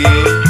again.